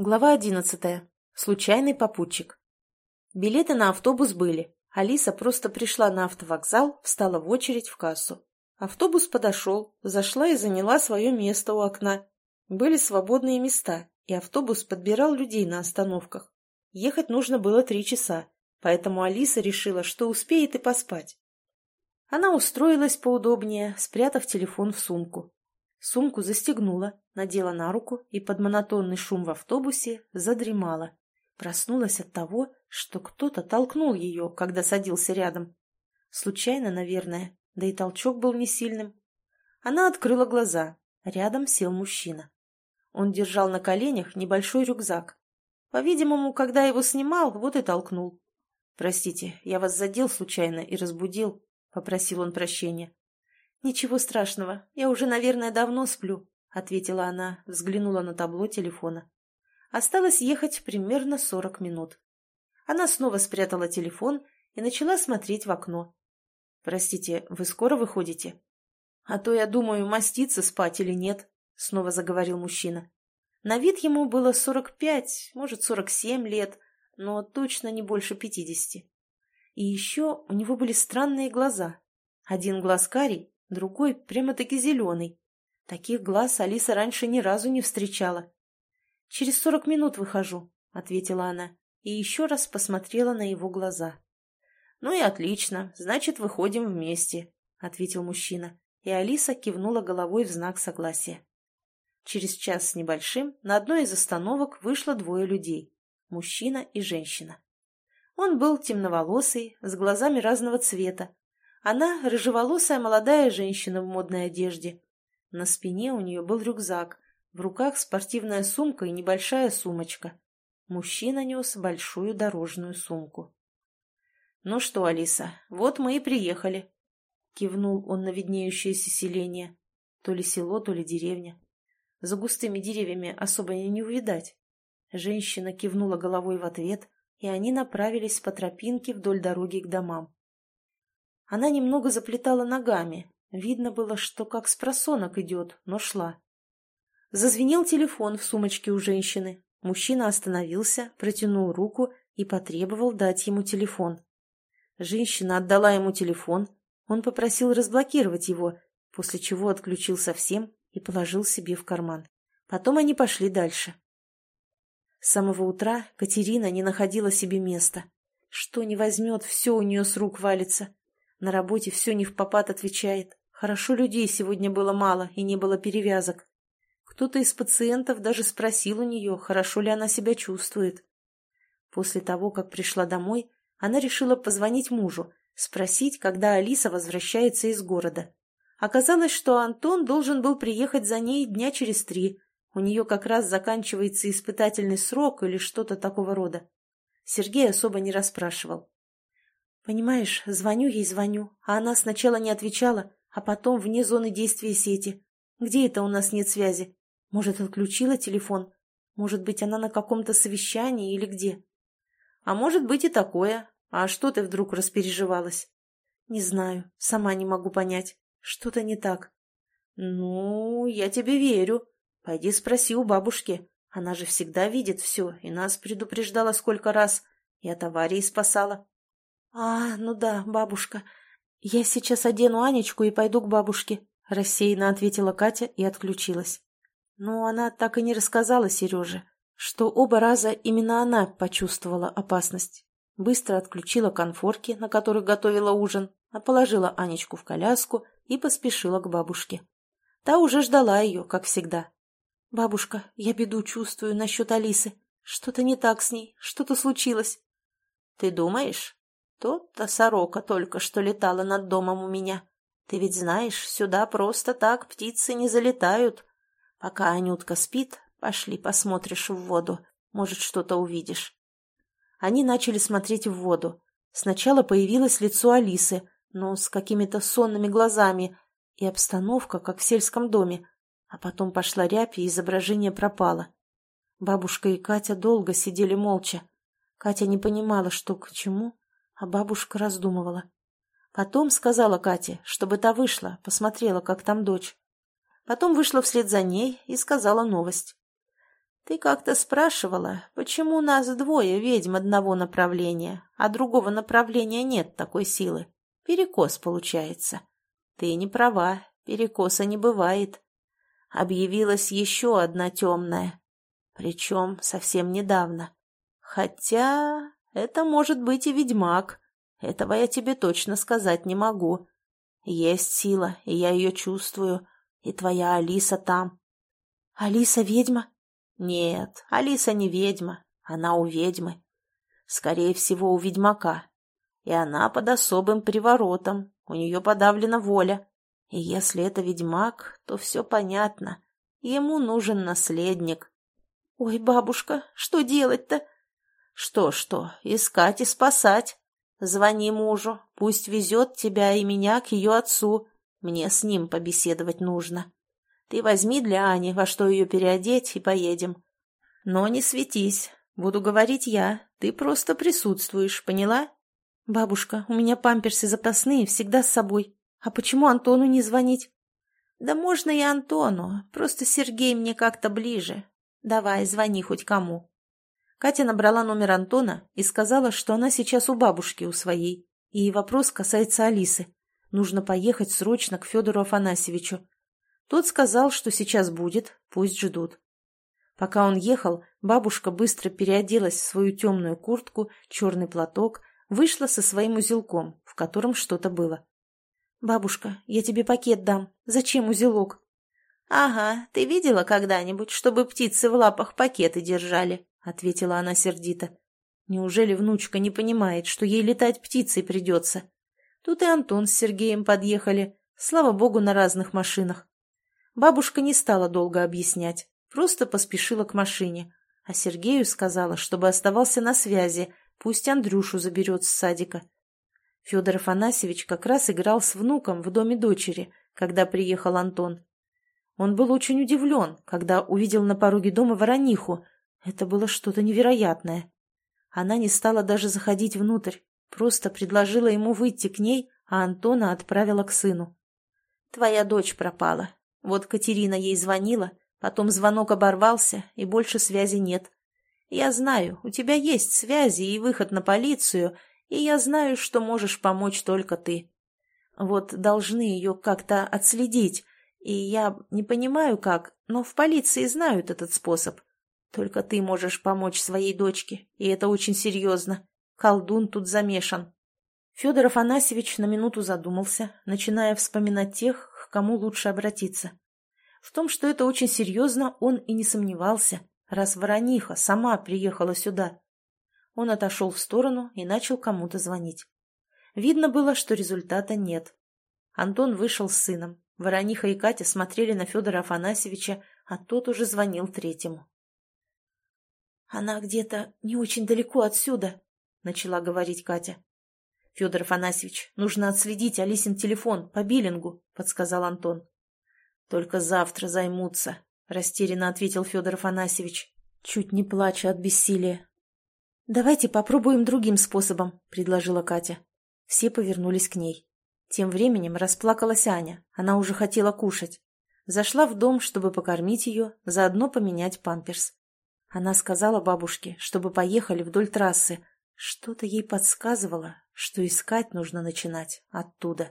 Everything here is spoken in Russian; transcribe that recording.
Глава одиннадцатая. Случайный попутчик. Билеты на автобус были. Алиса просто пришла на автовокзал, встала в очередь в кассу. Автобус подошел, зашла и заняла свое место у окна. Были свободные места, и автобус подбирал людей на остановках. Ехать нужно было три часа, поэтому Алиса решила, что успеет и поспать. Она устроилась поудобнее, спрятав телефон в сумку. Сумку застегнула, надела на руку и под монотонный шум в автобусе задремала. Проснулась от того, что кто-то толкнул ее, когда садился рядом. Случайно, наверное, да и толчок был не сильным. Она открыла глаза. Рядом сел мужчина. Он держал на коленях небольшой рюкзак. По-видимому, когда его снимал, вот и толкнул. «Простите, я вас задел случайно и разбудил», — попросил он прощения. «Ничего страшного, я уже, наверное, давно сплю», — ответила она, взглянула на табло телефона. Осталось ехать примерно сорок минут. Она снова спрятала телефон и начала смотреть в окно. «Простите, вы скоро выходите?» «А то я думаю, маститься спать или нет», — снова заговорил мужчина. На вид ему было сорок пять, может, сорок семь лет, но точно не больше пятидесяти. И еще у него были странные глаза. Один глаз карий, другой прямо-таки зеленый. Таких глаз Алиса раньше ни разу не встречала. «Через сорок минут выхожу», — ответила она, и еще раз посмотрела на его глаза. «Ну и отлично, значит, выходим вместе», — ответил мужчина, и Алиса кивнула головой в знак согласия. Через час с небольшим на одной из остановок вышло двое людей — мужчина и женщина. Он был темноволосый, с глазами разного цвета, она — рыжеволосая молодая женщина в модной одежде. На спине у нее был рюкзак, в руках спортивная сумка и небольшая сумочка. Мужчина нес большую дорожную сумку. «Ну что, Алиса, вот мы и приехали», — кивнул он на виднеющееся селение. То ли село, то ли деревня. За густыми деревьями особо не увидать. Женщина кивнула головой в ответ, и они направились по тропинке вдоль дороги к домам. Она немного заплетала ногами. Видно было, что как с просонок идет, но шла. Зазвенел телефон в сумочке у женщины. Мужчина остановился, протянул руку и потребовал дать ему телефон. Женщина отдала ему телефон. Он попросил разблокировать его, после чего отключил совсем и положил себе в карман. Потом они пошли дальше. С самого утра Катерина не находила себе места. Что не возьмет, все у нее с рук валится. На работе все не в попад отвечает. Хорошо людей сегодня было мало и не было перевязок. Кто-то из пациентов даже спросил у нее, хорошо ли она себя чувствует. После того, как пришла домой, она решила позвонить мужу, спросить, когда Алиса возвращается из города. Оказалось, что Антон должен был приехать за ней дня через три. У нее как раз заканчивается испытательный срок или что-то такого рода. Сергей особо не расспрашивал. Понимаешь, звоню ей, звоню, а она сначала не отвечала, а потом вне зоны действия сети. Где это у нас нет связи? Может, отключила телефон? Может быть, она на каком-то совещании или где? А может быть и такое. А что ты вдруг распереживалась? Не знаю, сама не могу понять. Что-то не так. Ну, я тебе верю. Пойди спроси у бабушки. Она же всегда видит все и нас предупреждала сколько раз. И от аварии спасала. «А, ну да, бабушка. Я сейчас одену Анечку и пойду к бабушке», — рассеянно ответила Катя и отключилась. Но она так и не рассказала Сереже, что оба раза именно она почувствовала опасность. Быстро отключила конфорки, на которых готовила ужин, а положила Анечку в коляску и поспешила к бабушке. Та уже ждала ее, как всегда. «Бабушка, я беду чувствую насчет Алисы. Что-то не так с ней, что-то случилось». «Ты думаешь?» Тот-то сорока только что летала над домом у меня. Ты ведь знаешь, сюда просто так птицы не залетают. Пока Анютка спит, пошли посмотришь в воду. Может, что-то увидишь. Они начали смотреть в воду. Сначала появилось лицо Алисы, но с какими-то сонными глазами, и обстановка, как в сельском доме. А потом пошла рябь, и изображение пропало. Бабушка и Катя долго сидели молча. Катя не понимала, что к чему, а бабушка раздумывала. Потом сказала Кате, чтобы та вышла, посмотрела, как там дочь. Потом вышла вслед за ней и сказала новость. Ты как-то спрашивала, почему нас двое ведьм одного направления, а другого направления нет такой силы. Перекос получается. Ты не права, перекоса не бывает. Объявилась еще одна темная, причем совсем недавно. Хотя это может быть и ведьмак, этого я тебе точно сказать не могу. Есть сила, и я ее чувствую, и твоя Алиса там. Алиса ведьма? Нет, Алиса не ведьма, она у ведьмы. Скорее всего, у ведьмака. И она под особым приворотом, у нее подавлена воля. И если это ведьмак, то все понятно. Ему нужен наследник. Ой, бабушка, что делать-то? Что-что, искать и спасать. Звони мужу, пусть везет тебя и меня к ее отцу. Мне с ним побеседовать нужно. Ты возьми для Ани, во что ее переодеть, и поедем. Но не светись, буду говорить я, ты просто присутствуешь, поняла? Бабушка, у меня памперсы запасные всегда с собой. А почему Антону не звонить? Да можно и Антону, просто Сергей мне как-то ближе. Давай, звони хоть кому. Катя набрала номер Антона и сказала, что она сейчас у бабушки у своей, и вопрос касается Алисы. Нужно поехать срочно к Федору Афанасьевичу. Тот сказал, что сейчас будет, пусть ждут. Пока он ехал, бабушка быстро переоделась в свою темную куртку, черный платок, вышла со своим узелком, в котором что-то было. «Бабушка, я тебе пакет дам. Зачем узелок?» «Ага, ты видела когда-нибудь, чтобы птицы в лапах пакеты держали?» — ответила она сердито. Неужели внучка не понимает, что ей летать птицей придется? Тут и Антон с Сергеем подъехали, слава богу, на разных машинах. Бабушка не стала долго объяснять, просто поспешила к машине, а Сергею сказала, чтобы оставался на связи, пусть Андрюшу заберет с садика. Федор Афанасьевич как раз играл с внуком в доме дочери, когда приехал Антон. Он был очень удивлен, когда увидел на пороге дома ворониху, это было что-то невероятное. Она не стала даже заходить внутрь, просто предложила ему выйти к ней, а Антона отправила к сыну. «Твоя дочь пропала. Вот Катерина ей звонила, потом звонок оборвался, и больше связи нет. Я знаю, у тебя есть связи и выход на полицию, и я знаю, что можешь помочь только ты. Вот должны ее как-то отследить, и я не понимаю как, но в полиции знают этот способ. Только ты можешь помочь своей дочке, и это очень серьезно. Колдун тут замешан. Федор Афанасьевич на минуту задумался, начиная вспоминать тех, к кому лучше обратиться. В том, что это очень серьезно, он и не сомневался, раз Ворониха сама приехала сюда. Он отошел в сторону и начал кому-то звонить. Видно было, что результата нет. Антон вышел с сыном. Ворониха и Катя смотрели на Федора Афанасьевича, а тот уже звонил третьему. «Она где-то не очень далеко отсюда», — начала говорить Катя. «Федор Афанасьевич, нужно отследить Алисин телефон по биллингу», — подсказал Антон. «Только завтра займутся», — растерянно ответил Федор Афанасьевич, чуть не плача от бессилия. «Давайте попробуем другим способом», — предложила Катя. Все повернулись к ней. Тем временем расплакалась Аня, она уже хотела кушать. Зашла в дом, чтобы покормить ее, заодно поменять памперс. Она сказала бабушке, чтобы поехали вдоль трассы. Что-то ей подсказывало, что искать нужно начинать оттуда.